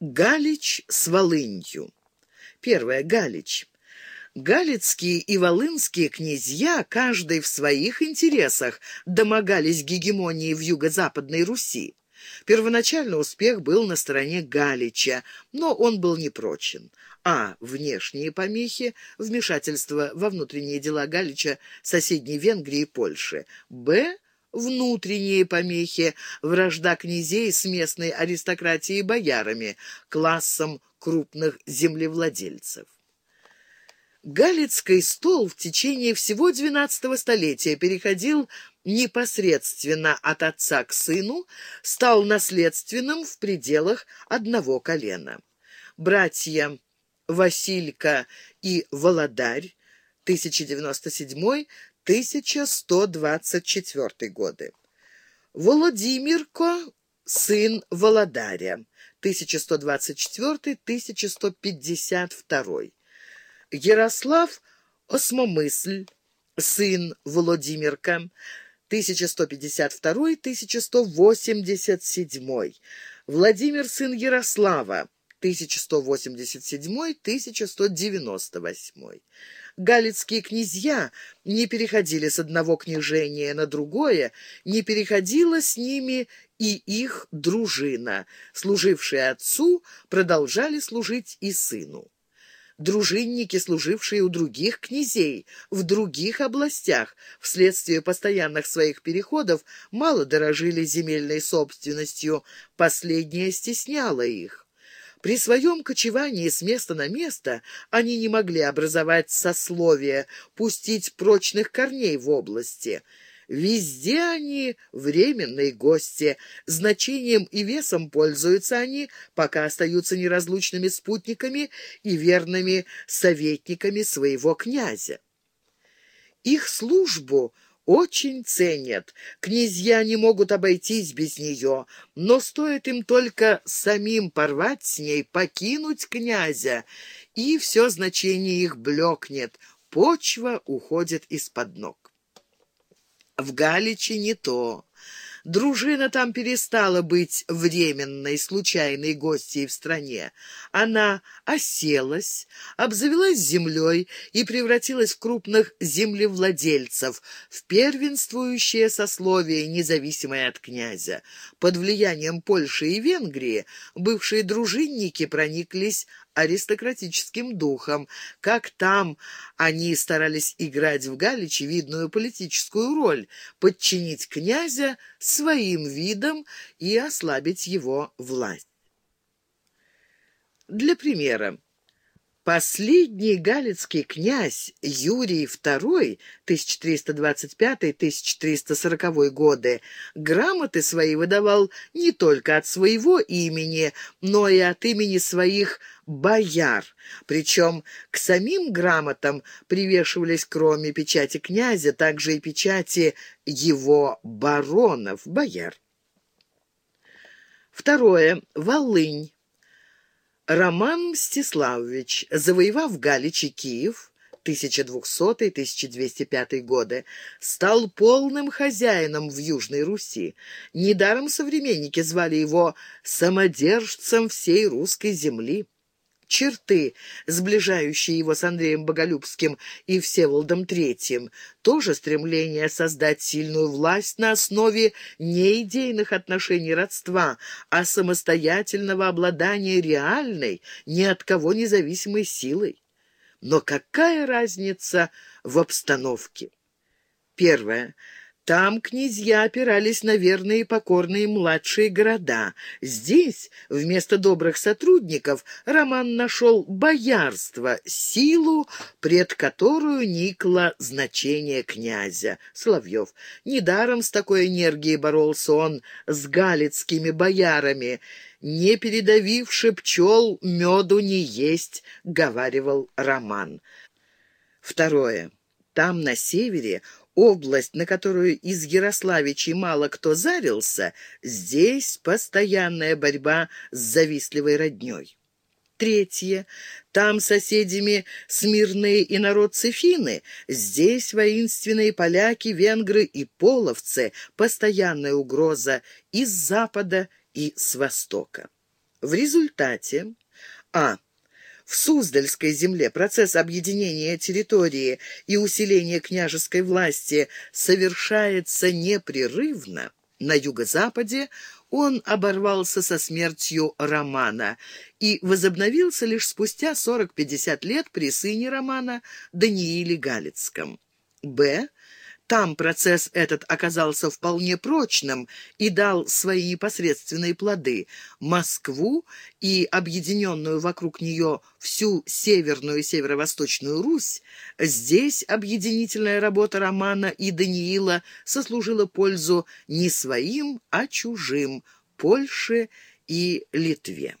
Галич с Волынью. Первое. Галич. Галицкие и волынские князья, каждый в своих интересах, домогались гегемонии в юго-западной Руси. Первоначально успех был на стороне Галича, но он был непрочен. А. Внешние помехи, вмешательство во внутренние дела Галича, соседней Венгрии и Польши. Б. Внутренние помехи, вражда князей с местной аристократией и боярами, классом крупных землевладельцев. Галицкий стол в течение всего XII столетия переходил непосредственно от отца к сыну, стал наследственным в пределах одного колена. Братья Василька и Володарь 1097-1124 годы. Володимирко, сын Володаря 1124-1152. Ярослав Осмомысль, сын Владимирка, 1152-1187. Владимир, сын Ярослава, 1187-1198. Галицкие князья не переходили с одного княжения на другое, не переходила с ними и их дружина. Служившие отцу продолжали служить и сыну дружинники, служившие у других князей, в других областях, вследствие постоянных своих переходов, мало дорожили земельной собственностью, последняя стесняла их. При своем кочевании с места на место они не могли образовать сословие, пустить прочных корней в области – Везде они временные гости, значением и весом пользуются они, пока остаются неразлучными спутниками и верными советниками своего князя. Их службу очень ценят. Князья не могут обойтись без нее, но стоит им только самим порвать с ней, покинуть князя, и все значение их блекнет, почва уходит из-под ног. В Галиче не то. Дружина там перестала быть временной, случайной гостьей в стране. Она оселась, обзавелась землей и превратилась в крупных землевладельцев, в первенствующее сословие, независимое от князя. Под влиянием Польши и Венгрии бывшие дружинники прониклись аристократическим духом. Как там они старались играть в Галиче видную политическую роль, подчинить князя своим видом и ослабить его власть. Для примера. Последний галицкий князь Юрий II, 1325-1340 годы, грамоты свои выдавал не только от своего имени, но и от имени своих бояр. Причем к самим грамотам привешивались, кроме печати князя, также и печати его баронов, бояр. Второе. Волынь. Роман Мстиславович, завоевав Галич и Киев, 1200-1205 годы, стал полным хозяином в Южной Руси. Недаром современники звали его «самодержцем всей русской земли» черты, сближающие его с Андреем Боголюбским и Всеволодом Третьим, тоже стремление создать сильную власть на основе не идейных отношений родства, а самостоятельного обладания реальной, ни от кого независимой силой. Но какая разница в обстановке? Первое. Там князья опирались на верные покорные младшие города. Здесь, вместо добрых сотрудников, Роман нашел боярство, силу, пред которую никло значение князя. Соловьев. Недаром с такой энергией боролся он с галицкими боярами. «Не передавивши пчел, меду не есть», — говаривал Роман. Второе. Там, на севере, область, на которую из Ярославичей мало кто зарился, здесь постоянная борьба с завистливой роднёй. Третье. Там соседями смирные инородцы финны, здесь воинственные поляки, венгры и половцы, постоянная угроза из запада и с востока. В результате а. В Суздальской земле процесс объединения территории и усиления княжеской власти совершается непрерывно. На юго-западе он оборвался со смертью Романа и возобновился лишь спустя 40-50 лет при сыне Романа Данииле Галицком. Б. Там процесс этот оказался вполне прочным и дал свои непосредственные плоды. Москву и объединенную вокруг нее всю Северную и Северо-Восточную Русь, здесь объединительная работа Романа и Даниила сослужила пользу не своим, а чужим – Польше и Литве.